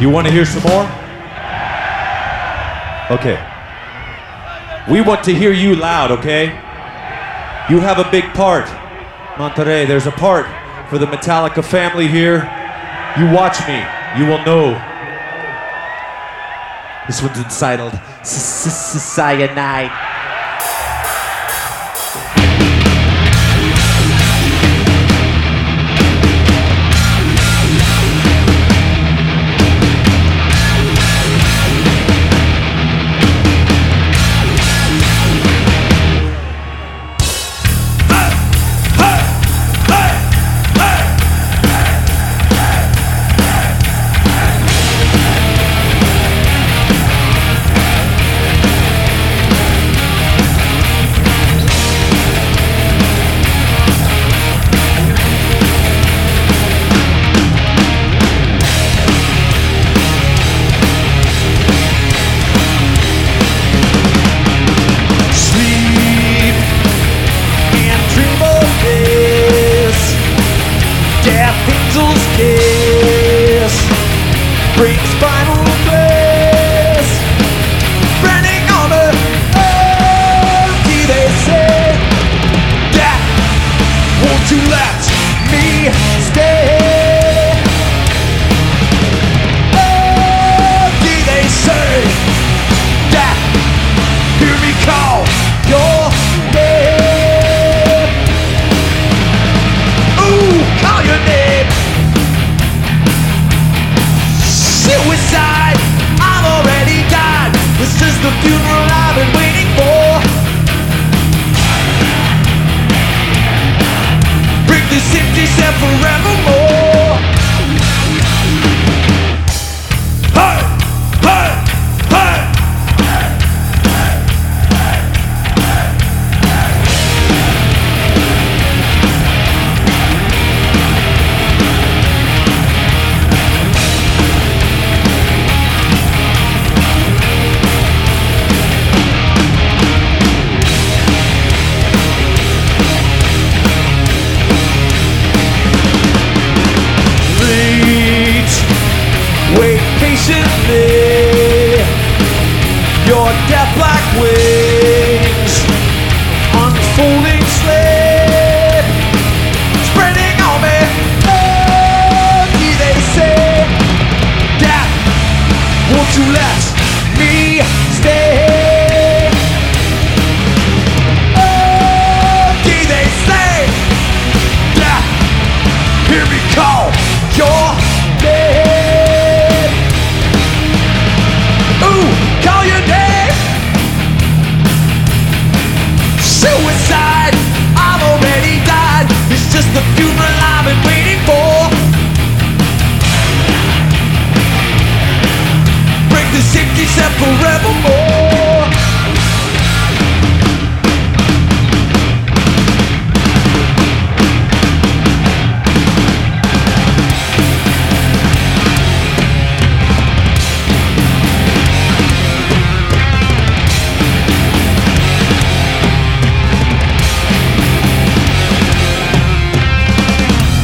You want to hear some more? Okay. We want to hear you loud, okay? You have a big part. Monterrey, there's a part for the Metallica family here. You watch me, you will know. This one's entitled Cyanide. This empty Your death black wings, unfolding slip, spreading on me. Empty, they say. Death, won't you let me set forevermore.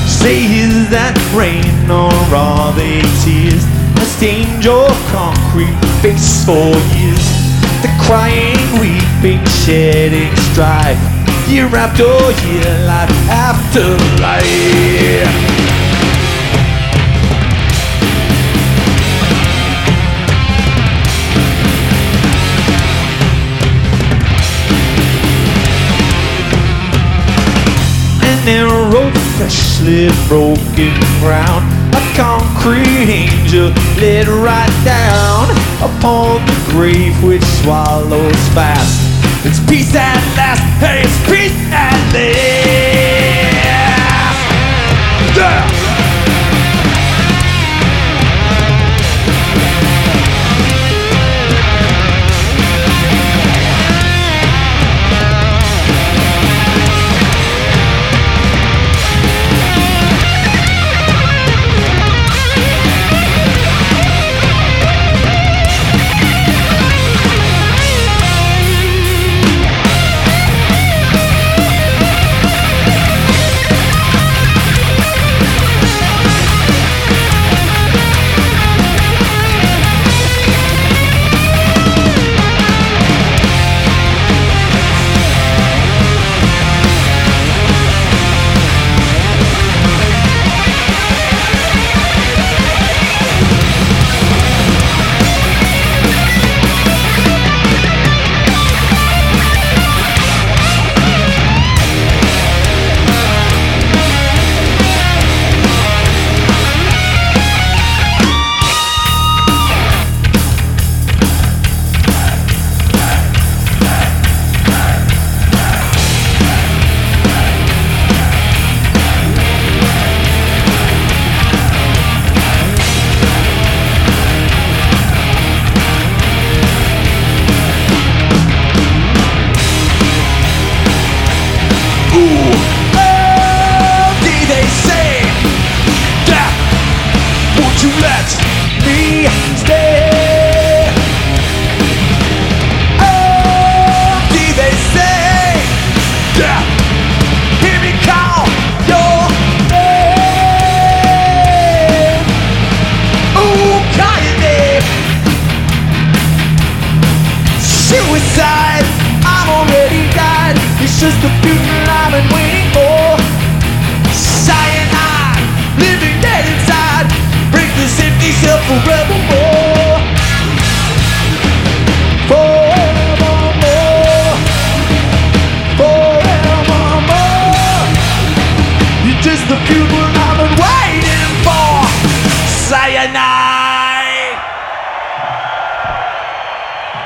Say is that rain or are they tears that stained your concrete face for years? The crying, weeping, shedding strife, year after year, life after life. An arrow freshly broken ground. A concrete angel led right down upon the grave which swallows fast. It's peace at last, hey, it's peace at last. to let me stay. Oh, they say? Yeah, hear me call your name. Suicide, I'm already dead. It's just a future. forever.